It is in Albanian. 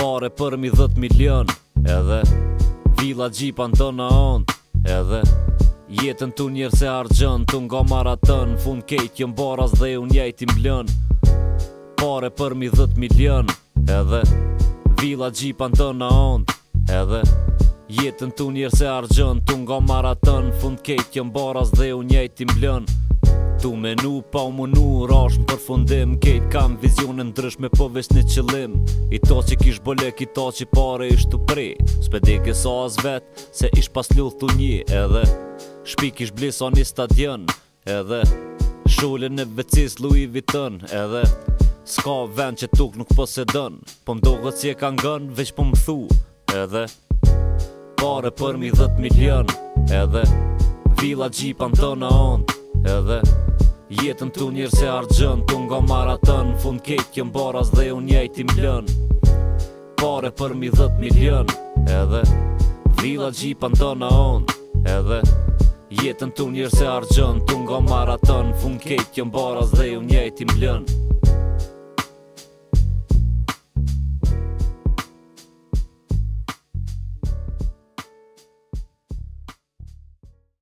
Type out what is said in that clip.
pare për mi 10 milion Edhe Vila gjipa në a on Edhe Jetën tu njerë se argjën Tu nga maraton Fun kejt jën baras dhe unë jajti mblën Pare për mi 10 milion Edhe Vila gjipa në a on Edhe Jetën tu njerë se argjën Tu nga maraton Fun kejt jën baras dhe unë jajti mblën Du menu, nu pa u munu Rash më përfundim Kejt kam vizionin ndrysh me pëvesh po një qëllim I to që kish bolek i to që pare ish të pri Sbe dike sa as vet Se ish pas ljullë thu një edhe Shpi kish bli një stadion edhe Shullin e vecis lu i edhe Ska vend që tuk nuk posedën Po mdo po si e kanë gënë veç po më thu edhe Pare për mi 10 milion edhe Vila gjipan të në antë edhe Jetën të njërë se argën, të nga maraton Fun kejtë këm baras dhe unë jajti mblën Pare për mi dhët milion Edhe Vila gjipa në tonë a onë Edhe Jetën të njërë se argën, të nga maraton Fun kejtë këm baras dhe unë jajti mlën